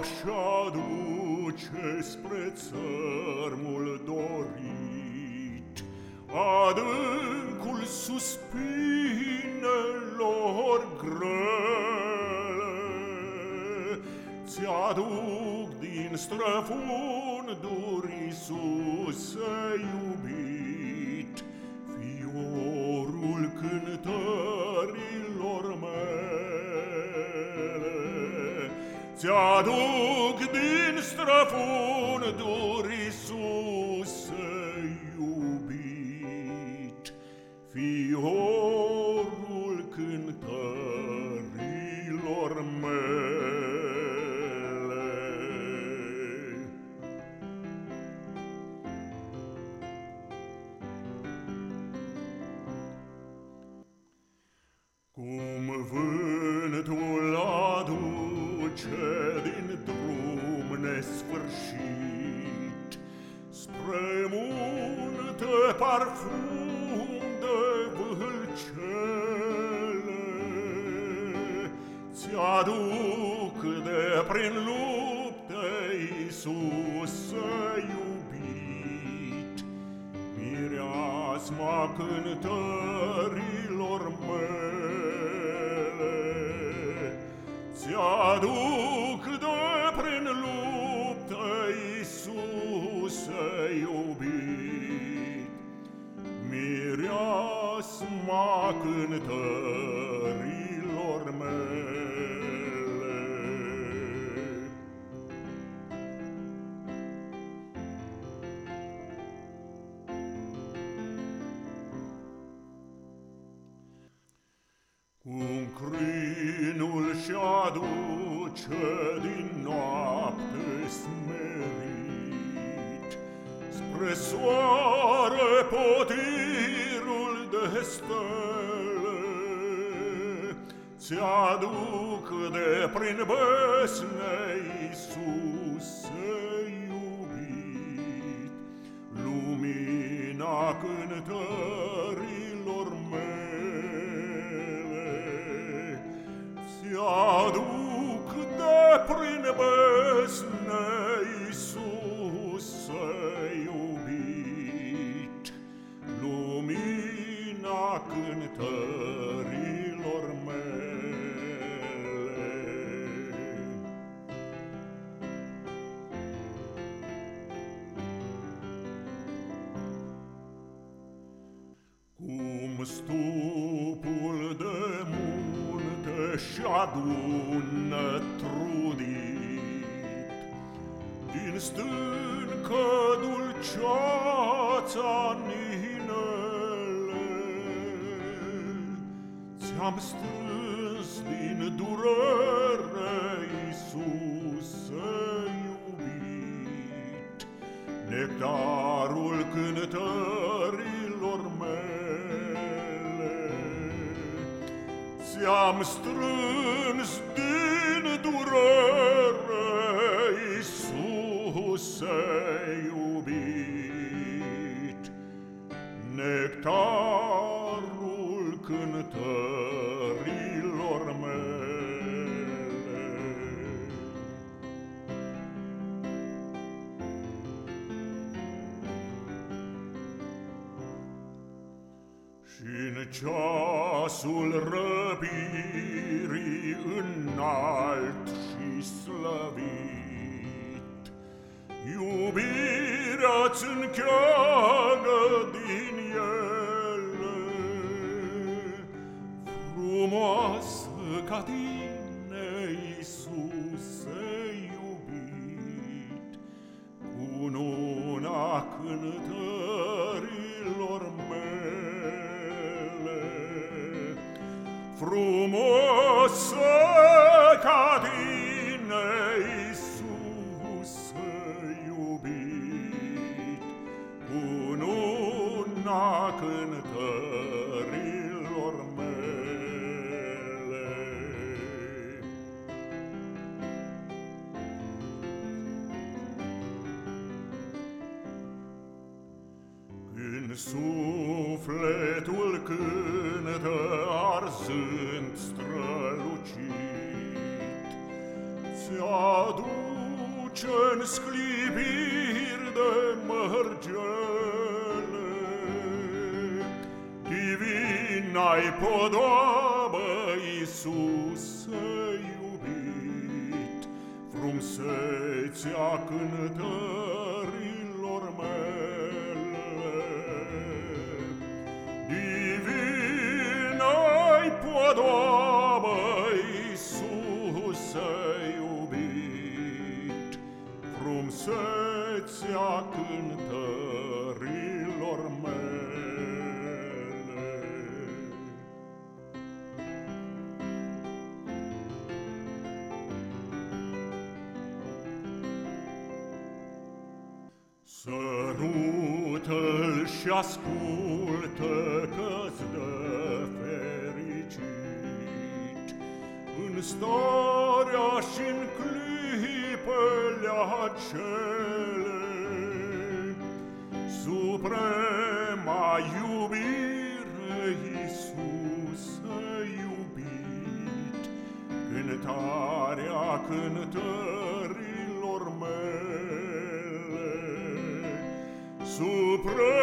așa duce spre țărmul dorit. Adâncul suspinelor grele ți-aduc din străfunduri Iisuse iubit. Fiorul când Te-aduc strafun străfunduri sus. Parfum de vâlcele Ți-aduc de prin lupte, Iisuse iubit. Mireasma cântărilor mele Ți-aduc aduce din noapte smerit. Spre soare potirul de stele Ți-aduc de prin besne, Iisuse iubit. Lumina cântărilor Lumina cântărilor mele. Cum stupul de munte și adună trudit Din stâncă dulceața ninele Ți-am strâns din durere, Iisuse iubit. Nectarul cântărilor mele Ți-am strâns din ceasul răpirii înalt și slăvit, Iubirea-ți încheagă din ele, Frumoasă ca tine, Iisuse iubit, Cununa cântărilor frumosse ca tine, Iisuse, iubit, cu nuna cântări, Când sufletul cântă arzând strălucit, Ți-aduc dulce-n sclipiri de mărgele. Divina-i podoabă, Iisuse iubit, frumsețea cântărilor Divina-i podoabă, Iisuse iubit, frumsețea cântărilor mele. Sărută-l și ascultă că-ți dă fericit. În starea și în clipele acele Suprema iubire, Iisuse iubit Cântarea cântărilor mele Suprema